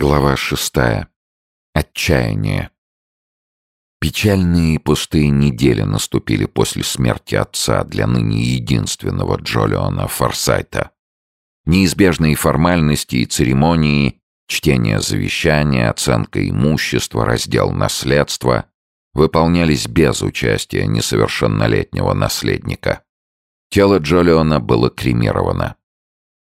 Глава шестая. Отчаяние. Печальные и пустые недели наступили после смерти отца для ныне единственного Джолиона Форсайта. Неизбежные формальности и церемонии, чтение завещания, оценка имущества, раздел наследства выполнялись без участия несовершеннолетнего наследника. Тело Джолиона было кремировано.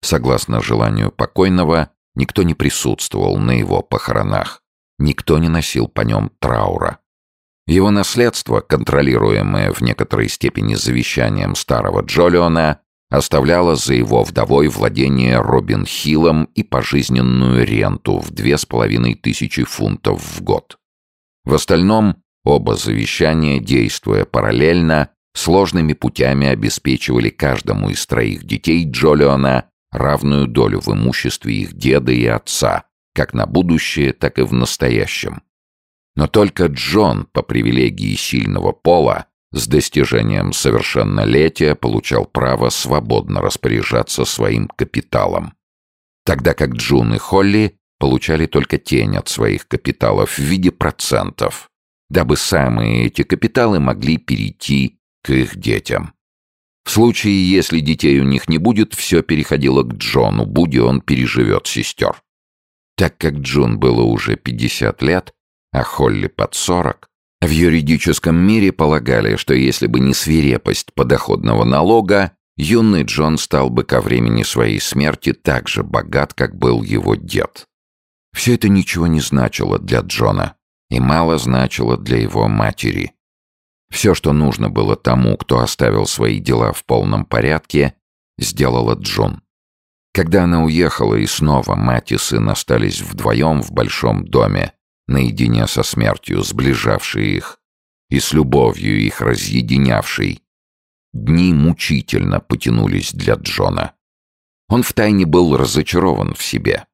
Согласно желанию покойного, Никто не присутствовал на его похоронах. Никто не носил по нем траура. Его наследство, контролируемое в некоторой степени завещанием старого Джолиона, оставляло за его вдовой владение Робин Хиллом и пожизненную ренту в две с половиной тысячи фунтов в год. В остальном оба завещания, действуя параллельно, сложными путями обеспечивали каждому из троих детей Джолиона равную долю в имуществе их деда и отца, как на будущее, так и в настоящем. Но только Джон, по привилегии сильного пола, с достижением совершеннолетия получал право свободно распоряжаться своим капиталом. Тогда как Джун и Холли получали только тень от своих капиталов в виде процентов, дабы самые эти капиталы могли перейти к их детям. В случае, если детей у них не будет, все переходило к Джону, будь он переживет сестер. Так как Джун было уже 50 лет, а Холли под 40, в юридическом мире полагали, что если бы не свирепость подоходного налога, юный Джон стал бы ко времени своей смерти так же богат, как был его дед. Все это ничего не значило для Джона и мало значило для его матери. Все, что нужно было тому, кто оставил свои дела в полном порядке, сделала Джун. Когда она уехала, и снова мать и сын остались вдвоем в большом доме, наедине со смертью, сближавшей их, и с любовью их разъединявшей, дни мучительно потянулись для Джона. Он втайне был разочарован в себе,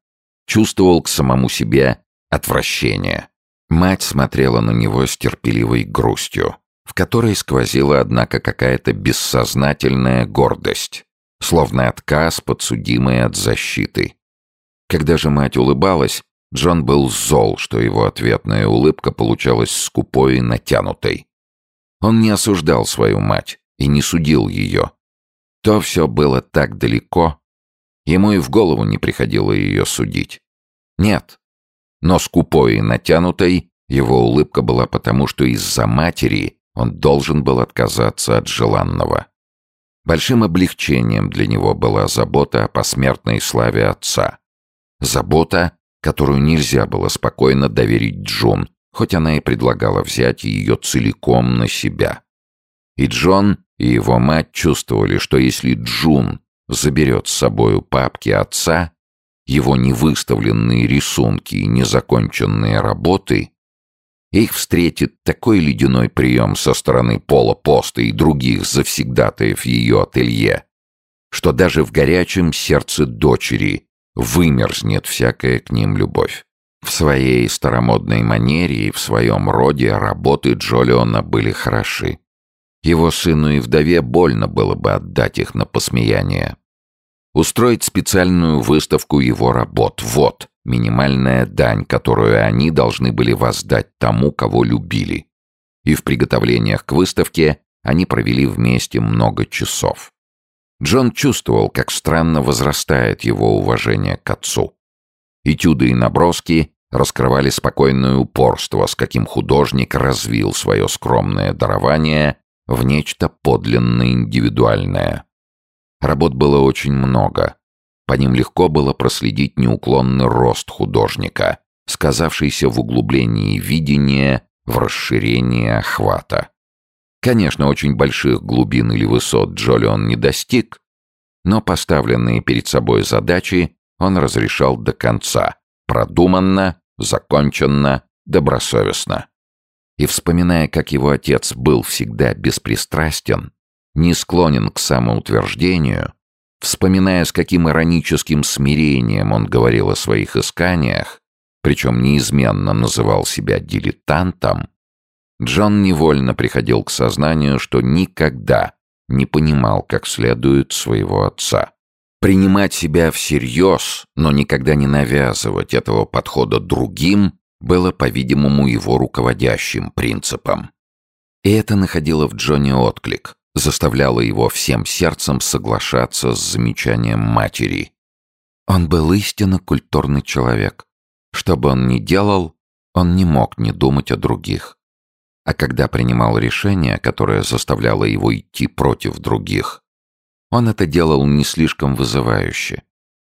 чувствовал к самому себе отвращение. Мать смотрела на него с терпеливой грустью в которой сквозила, однако, какая-то бессознательная гордость, словно отказ, подсудимый от защиты. Когда же мать улыбалась, Джон был зол, что его ответная улыбка получалась скупой и натянутой. Он не осуждал свою мать и не судил ее. То все было так далеко, ему и в голову не приходило ее судить. Нет, но скупой и натянутой его улыбка была потому, что из-за матери он должен был отказаться от желанного. Большим облегчением для него была забота о посмертной славе отца. Забота, которую нельзя было спокойно доверить Джун, хоть она и предлагала взять ее целиком на себя. И Джон, и его мать чувствовали, что если Джун заберет с собою папки отца, его невыставленные рисунки и незаконченные работы, их встретит такой ледяной прием со стороны Пола Поста и других завсегдатаев ее ателье, что даже в горячем сердце дочери вымерзнет всякая к ним любовь. В своей старомодной манере и в своем роде работы Джолиона были хороши. Его сыну и вдове больно было бы отдать их на посмеяние. Устроить специальную выставку его работ — вот минимальная дань, которую они должны были воздать тому, кого любили. И в приготовлениях к выставке они провели вместе много часов. Джон чувствовал, как странно возрастает его уважение к отцу. Этюды и наброски раскрывали спокойное упорство, с каким художник развил свое скромное дарование в нечто подлинно индивидуальное. Работ было очень много, по ним легко было проследить неуклонный рост художника, сказавшийся в углублении видения, в расширении охвата. Конечно, очень больших глубин или высот Джолион не достиг, но поставленные перед собой задачи он разрешал до конца, продуманно, законченно, добросовестно. И вспоминая, как его отец был всегда беспристрастен, не склонен к самоутверждению, Вспоминая, с каким ироническим смирением он говорил о своих исканиях, причем неизменно называл себя дилетантом, Джон невольно приходил к сознанию, что никогда не понимал как следует своего отца. Принимать себя всерьез, но никогда не навязывать этого подхода другим, было, по-видимому, его руководящим принципом. И это находило в Джонни отклик, заставляло его всем сердцем соглашаться с замечанием матери. Он был истинно культурный человек. Что бы он ни делал, он не мог не думать о других. А когда принимал решение, которое заставляло его идти против других, он это делал не слишком вызывающе,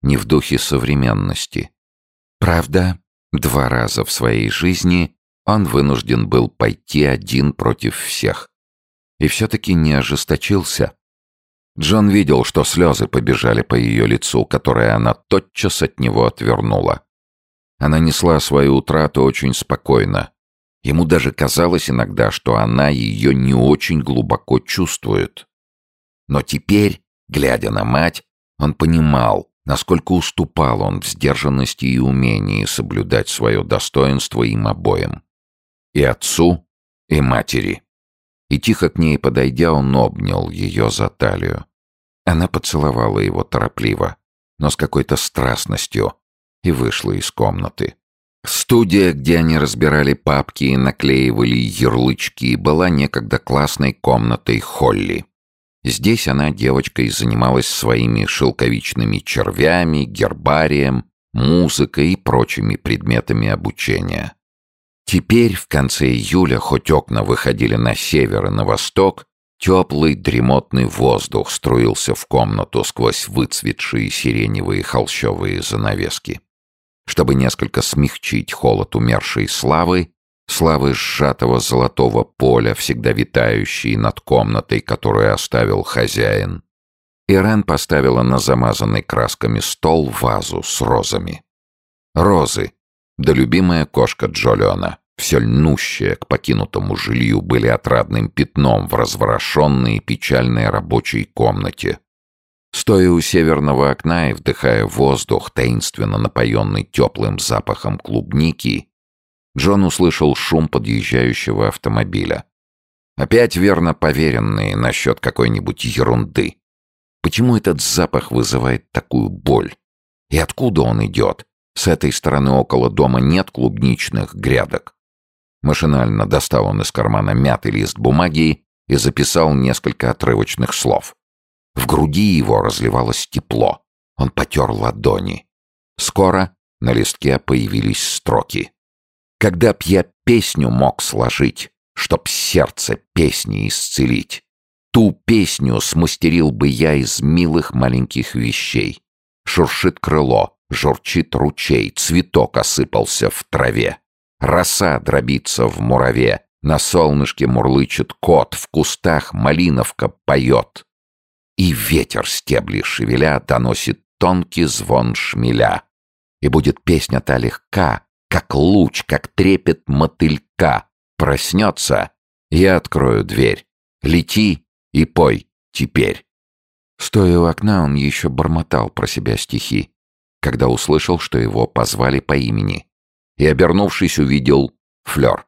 не в духе современности. Правда, два раза в своей жизни он вынужден был пойти один против всех. И все-таки не ожесточился. Джон видел, что слезы побежали по ее лицу, которое она тотчас от него отвернула. Она несла свою утрату очень спокойно. Ему даже казалось иногда, что она ее не очень глубоко чувствует. Но теперь Глядя на мать, он понимал, насколько уступал он в сдержанности и умении соблюдать свое достоинство им обоим. И отцу, и матери. И тихо к ней подойдя, он обнял ее за талию. Она поцеловала его торопливо, но с какой-то страстностью, и вышла из комнаты. Студия, где они разбирали папки и наклеивали ярлычки, была некогда классной комнатой Холли. Здесь она девочкой занималась своими шелковичными червями, гербарием, музыкой и прочими предметами обучения. Теперь, в конце июля, хоть окна выходили на север и на восток, теплый дремотный воздух струился в комнату сквозь выцветшие сиреневые холщовые занавески. Чтобы несколько смягчить холод умершей славы, славы сжатого золотого поля, всегда витающей над комнатой, которую оставил хозяин. Ирен поставила на замазанный красками стол вазу с розами. Розы, да любимая кошка Джолиона, все льнущая к покинутому жилью, были отрадным пятном в разворошенной и печальной рабочей комнате. Стоя у северного окна и вдыхая воздух, таинственно напоенный теплым запахом клубники, Джон услышал шум подъезжающего автомобиля. Опять верно поверенные насчет какой-нибудь ерунды. Почему этот запах вызывает такую боль? И откуда он идет? С этой стороны около дома нет клубничных грядок. Машинально достал он из кармана мятый лист бумаги и записал несколько отрывочных слов. В груди его разливалось тепло. Он потер ладони. Скоро на листке появились строки. Когда б я песню мог сложить, чтоб сердце песни исцелить, ту песню смастерил бы я из милых маленьких вещей. Шуршит крыло, журчит ручей, цветок осыпался в траве. Роса дробится в мураве, на солнышке мурлычет кот, в кустах малиновка поет. И ветер стебли шевеля доносит тонкий звон шмеля. И будет песня та легка, как луч, как трепет мотылька. Проснется, я открою дверь. Лети и пой теперь. Стоя у окна, он еще бормотал про себя стихи, когда услышал, что его позвали по имени, и, обернувшись, увидел Флёр.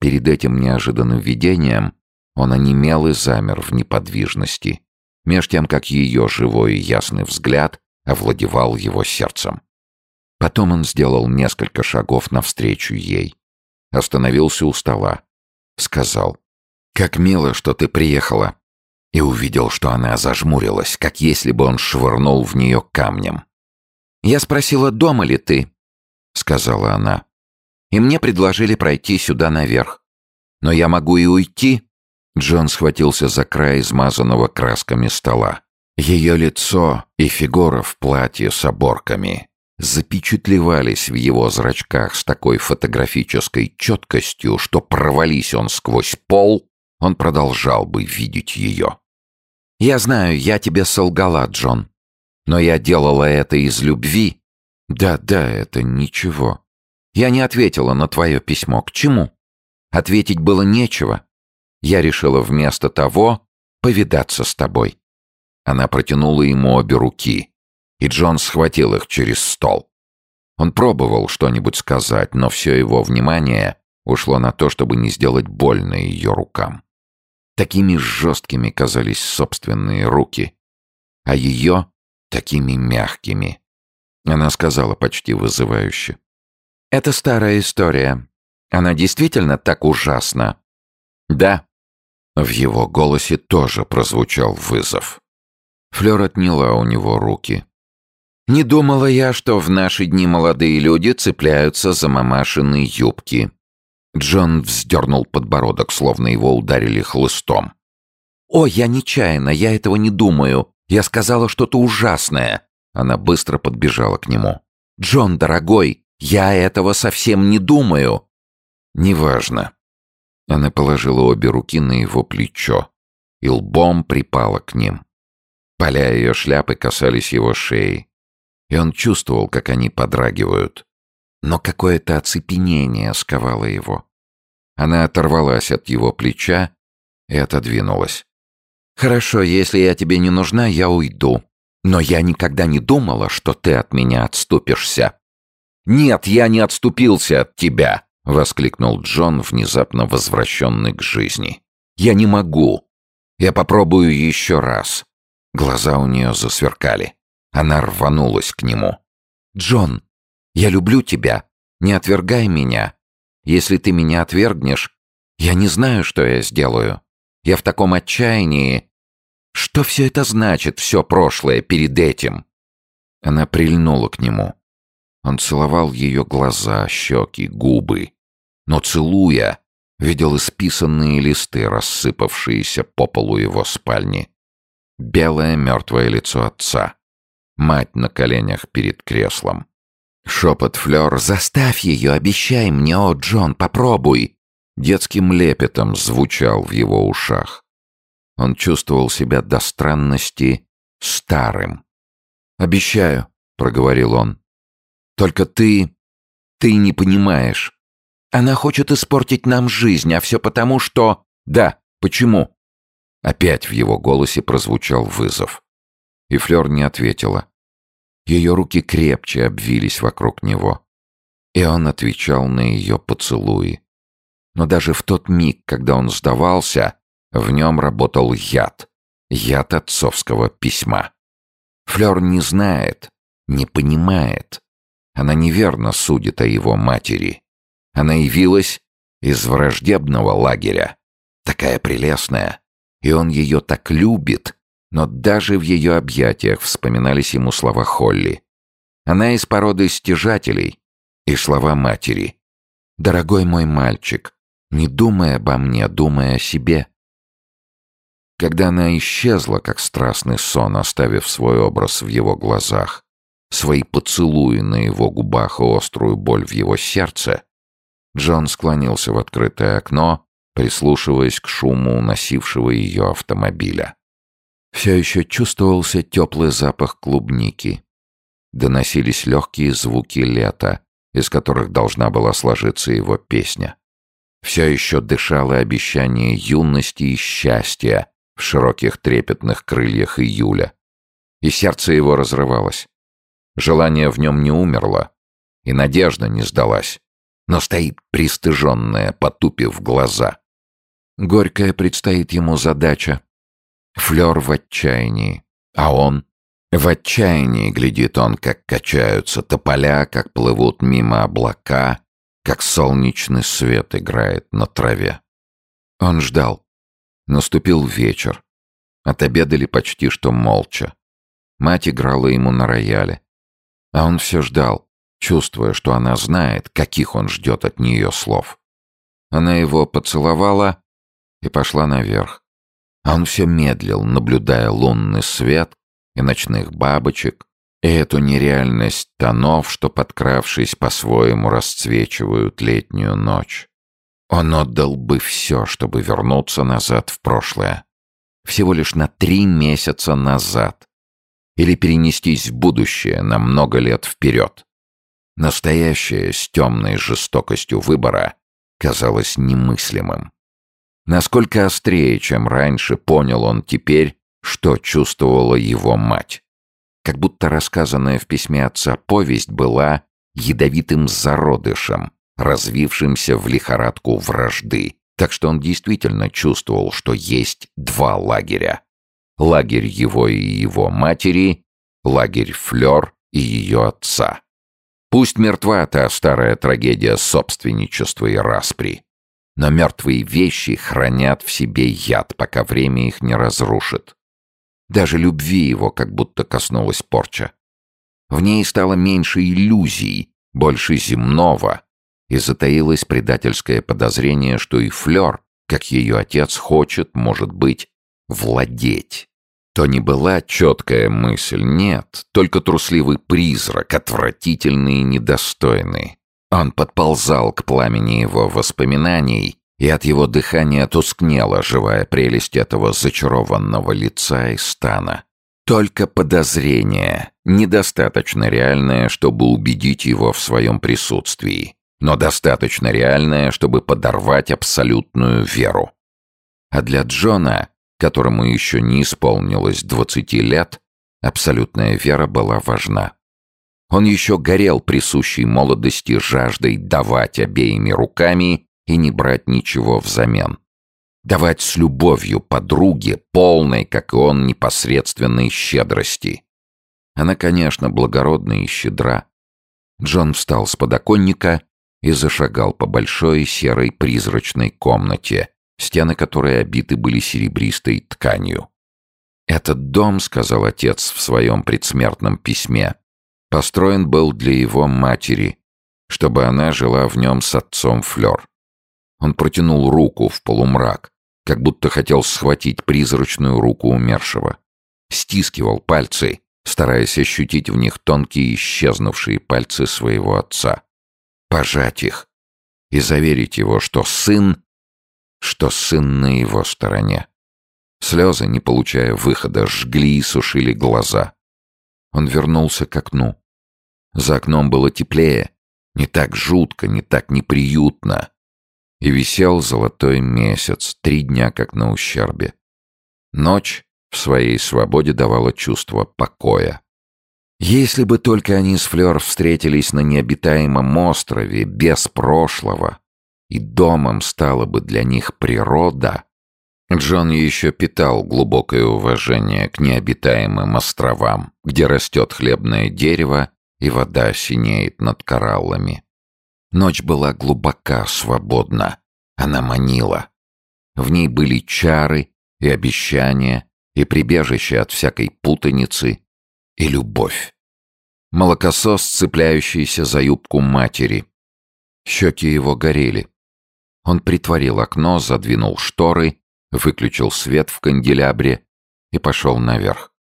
Перед этим неожиданным видением он онемел и замер в неподвижности, меж тем, как ее живой и ясный взгляд овладевал его сердцем. Потом он сделал несколько шагов навстречу ей. Остановился у стола. Сказал. «Как мило, что ты приехала». И увидел, что она зажмурилась, как если бы он швырнул в нее камнем. «Я спросила, дома ли ты?» — сказала она. «И мне предложили пройти сюда наверх. Но я могу и уйти». Джон схватился за край измазанного красками стола. Ее лицо и фигура в платье с оборками запечатлевались в его зрачках с такой фотографической четкостью, что провались он сквозь пол, он продолжал бы видеть ее. «Я знаю, я тебе солгала, Джон. Но я делала это из любви. Да-да, это ничего. Я не ответила на твое письмо. К чему? Ответить было нечего. Я решила вместо того повидаться с тобой». Она протянула ему обе руки — и Джон схватил их через стол. Он пробовал что-нибудь сказать, но все его внимание ушло на то, чтобы не сделать больно ее рукам. Такими жесткими казались собственные руки, а ее такими мягкими. Она сказала почти вызывающе. «Это старая история. Она действительно так ужасна?» «Да». В его голосе тоже прозвучал вызов. Флёр отняла у него руки. «Не думала я, что в наши дни молодые люди цепляются за мамашины юбки». Джон вздернул подбородок, словно его ударили хлыстом. «О, я нечаянно, я этого не думаю. Я сказала что-то ужасное». Она быстро подбежала к нему. «Джон, дорогой, я этого совсем не думаю». «Неважно». Она положила обе руки на его плечо и лбом припала к ним. Поля ее шляпы касались его шеи, и он чувствовал, как они подрагивают. Но какое-то оцепенение сковало его. Она оторвалась от его плеча и отодвинулась. «Хорошо, если я тебе не нужна, я уйду. Но я никогда не думала, что ты от меня отступишься». «Нет, я не отступился от тебя!» — воскликнул Джон, внезапно возвращенный к жизни. «Я не могу. Я попробую еще раз». Глаза у нее засверкали. Она рванулась к нему. «Джон, я люблю тебя. Не отвергай меня. Если ты меня отвергнешь, я не знаю, что я сделаю. Я в таком отчаянии. Что все это значит, все прошлое перед этим?» Она прильнула к нему. Он целовал ее глаза, щеки, губы. Но целуя, видел исписанные листы, рассыпавшиеся по полу его спальни. Белое мертвое лицо отца. Мать на коленях перед креслом. Шепот Флёр «Заставь ее, обещай мне, о, Джон, попробуй!» Детским лепетом звучал в его ушах. Он чувствовал себя до странности старым. «Обещаю», — проговорил он. «Только ты... ты не понимаешь. Она хочет испортить нам жизнь, а все потому, что... Да, почему?» Опять в его голосе прозвучал вызов. И Флёр не ответила. Ее руки крепче обвились вокруг него. И он отвечал на ее поцелуи. Но даже в тот миг, когда он сдавался, в нем работал яд. Яд отцовского письма. Флёр не знает, не понимает. Она неверно судит о его матери. Она явилась из враждебного лагеря. Такая прелестная. И он ее так любит. Но даже в ее объятиях вспоминались ему слова Холли. Она из породы стяжателей. И слова матери. «Дорогой мой мальчик, не думай обо мне, думай о себе. Когда она исчезла, как страстный сон, оставив свой образ в его глазах, свои поцелуи на его губах и острую боль в его сердце, Джон склонился в открытое окно, прислушиваясь к шуму уносившего ее автомобиля. Все еще чувствовался теплый запах клубники. Доносились легкие звуки лета, из которых должна была сложиться его песня. Все еще дышало обещание юности и счастья, в широких трепетных крыльях июля. И сердце его разрывалось. Желание в нем не умерло, и надежда не сдалась, но стоит пристыженная, потупив глаза. Горькая предстоит ему задача. Флёр в отчаянии, а он... В отчаянии глядит он, как качаются тополя, как плывут мимо облака, как солнечный свет играет на траве. Он ждал. Наступил вечер. Отобедали почти что молча. Мать играла ему на рояле. А он все ждал, чувствуя, что она знает, каких он ждет от нее слов. Она его поцеловала и пошла наверх. А он все медлил, наблюдая лунный свет и ночных бабочек, и эту нереальность тонов, что, подкравшись по-своему, расцвечивают летнюю ночь. Он отдал бы все, чтобы вернуться назад в прошлое. Всего лишь на три месяца назад. Или перенестись в будущее на много лет вперед. Настоящее с темной жестокостью выбора казалось немыслимым. Насколько острее, чем раньше, понял он теперь, что чувствовала его мать. Как будто рассказанная в письме отца повесть была ядовитым зародышем, развившимся в лихорадку вражды, так что он действительно чувствовал, что есть два лагеря. Лагерь его и его матери лагерь Флёр и ее отца. Пусть мертва та старая трагедия собственничества и распри, но мертвые вещи хранят в себе яд, пока время их не разрушит. Даже любви его как будто коснулась порча. В ней стало меньше иллюзий, больше земного, и затаилось предательское подозрение, что и Флёр, как ее отец, хочет, может быть, владеть. То не была четкая мысль, нет, только трусливый призрак, отвратительный и недостойный. Он подползал к пламени его воспоминаний, и от его дыхания тускнела живая прелесть этого зачарованного лица и стана. Только подозрение, недостаточно реальное, чтобы убедить его в своем присутствии, но достаточно реальное, чтобы подорвать абсолютную веру. А для Джона которому еще не исполнилось двадцати лет, абсолютная вера была важна. Он еще горел присущей молодости жаждой давать обеими руками и не брать ничего взамен. Давать с любовью подруге, полной, как и он, непосредственной щедрости. Она, конечно, благородна и щедра. Джон встал с подоконника и зашагал по большой серой призрачной комнате, стены которой обиты были серебристой тканью. «Этот дом, — сказал отец в своем предсмертном письме, — построен был для его матери, чтобы она жила в нем с отцом Флёр. Он протянул руку в полумрак, как будто хотел схватить призрачную руку умершего. Стискивал пальцы, стараясь ощутить в них тонкие исчезнувшие пальцы своего отца. Пожать их и заверить его, что сын что сын на его стороне. Слезы, не получая выхода, жгли и сушили глаза. Он вернулся к окну. За окном было теплее, не так жутко, не так неприютно. И висел золотой месяц, три дня как на ущербе. Ночь в своей свободе давала чувство покоя. Если бы только они с Флёр встретились на необитаемом острове, без прошлого, и домом стала бы для них природа, Джон еще питал глубокое уважение к необитаемым островам, где растет хлебное дерево и вода синеет над кораллами. Ночь была глубока, свободна. Она манила. В ней были чары и обещания, и прибежище от всякой путаницы, и любовь. Молокосос, цепляющийся за юбку матери. Щеки его горели. Он притворил окно, задвинул шторы, выключил свет в канделябре и пошел наверх.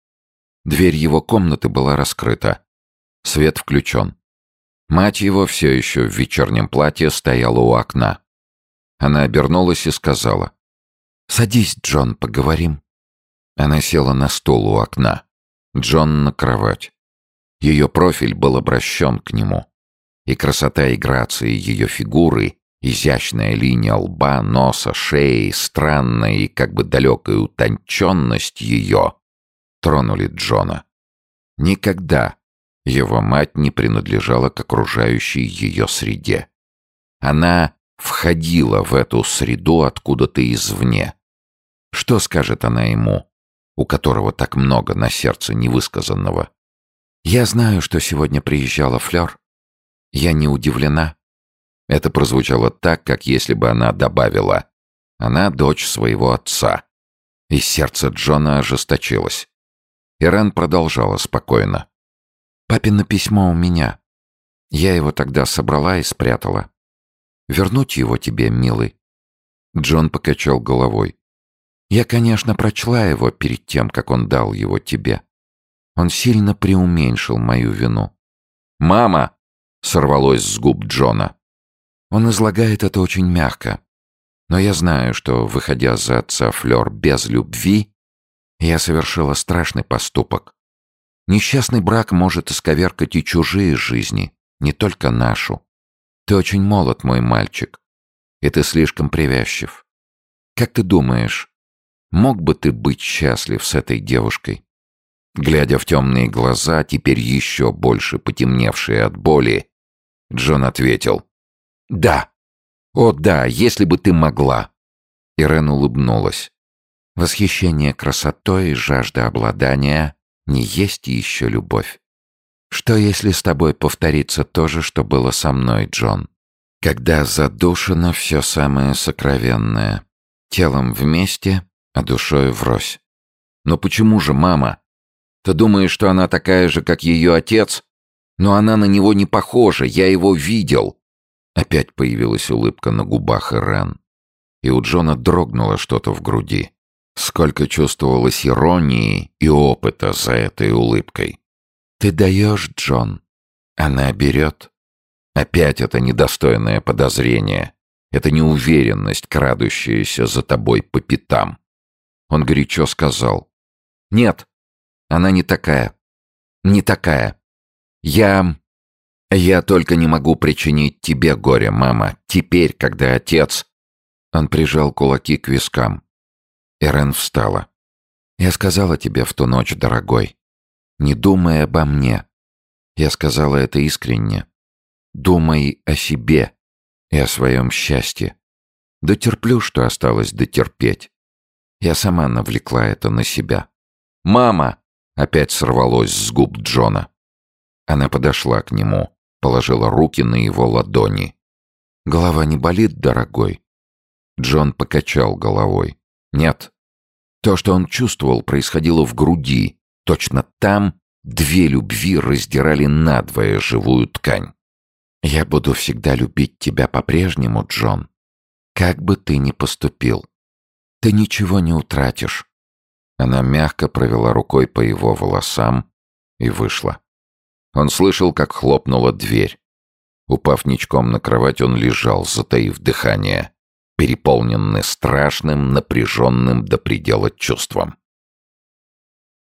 Дверь его комнаты была раскрыта. Свет включен. Мать его все еще в вечернем платье стояла у окна. Она обернулась и сказала. «Садись, Джон, поговорим». Она села на стул у окна. Джон на кровать. Ее профиль был обращен к нему. И красота и грация ее фигуры Изящная линия лба, носа, шеи, странная и как бы далекая утонченность ее тронули Джона. Никогда его мать не принадлежала к окружающей ее среде. Она входила в эту среду откуда-то извне. Что скажет она ему, у которого так много на сердце невысказанного? «Я знаю, что сегодня приезжала Флёр. Я не удивлена. Это прозвучало так, как если бы она добавила «Она дочь своего отца». И сердце Джона ожесточилось. Ирен продолжала спокойно. «Папино письмо у меня. Я его тогда собрала и спрятала. Вернуть его тебе, милый?» Джон покачал головой. «Я, конечно, прочла его перед тем, как он дал его тебе. Он сильно преуменьшил мою вину». «Мама!» — сорвалось с губ Джона. Он излагает это очень мягко. Но я знаю, что, выходя за отца Флёр без любви, я совершила страшный поступок. Несчастный брак может исковеркать и чужие жизни, не только нашу. Ты очень молод, мой мальчик, и ты слишком привязчив. Как ты думаешь, мог бы ты быть счастлив с этой девушкой? Глядя в темные глаза, теперь еще больше потемневшие от боли, Джон ответил. «Да. О, да, если бы ты могла!» Ирен улыбнулась. Восхищение красотой и жажда обладания не есть еще любовь. Что, если с тобой повторится то же, что было со мной, Джон? Когда задушено все самое сокровенное. Телом вместе, а душой врозь. Но почему же мама? Ты думаешь, что она такая же, как ее отец? Но она на него не похожа, я его видел. Опять появилась улыбка на губах Ирен. И у Джона дрогнуло что-то в груди. Сколько чувствовалось иронии и опыта за этой улыбкой. «Ты даешь, Джон. Она берет». Опять это недостойное подозрение. Это неуверенность, крадущаяся за тобой по пятам. Он горячо сказал. «Нет, она не такая. Не такая. Я... Я только не могу причинить тебе горе, мама. Теперь, когда отец...» Он прижал кулаки к вискам. Эрен встала. «Я сказала тебе в ту ночь, дорогой. Не думай обо мне. Я сказала это искренне. Думай о себе и о своем счастье. Дотерплю, что осталось дотерпеть. Я сама навлекла это на себя. «Мама!» — опять сорвалось с губ Джона. Она подошла к нему, положила руки на его ладони. «Голова не болит, дорогой?» Джон покачал головой. «Нет. То, что он чувствовал, происходило в груди. Точно там две любви раздирали надвое живую ткань. Я буду всегда любить тебя по-прежнему, Джон. Как бы ты ни поступил. Ты ничего не утратишь. Она мягко провела рукой по его волосам и вышла. Он слышал, как хлопнула дверь. Упав ничком на кровать, он лежал, затаив дыхание, переполненный страшным, напряженным до предела чувством.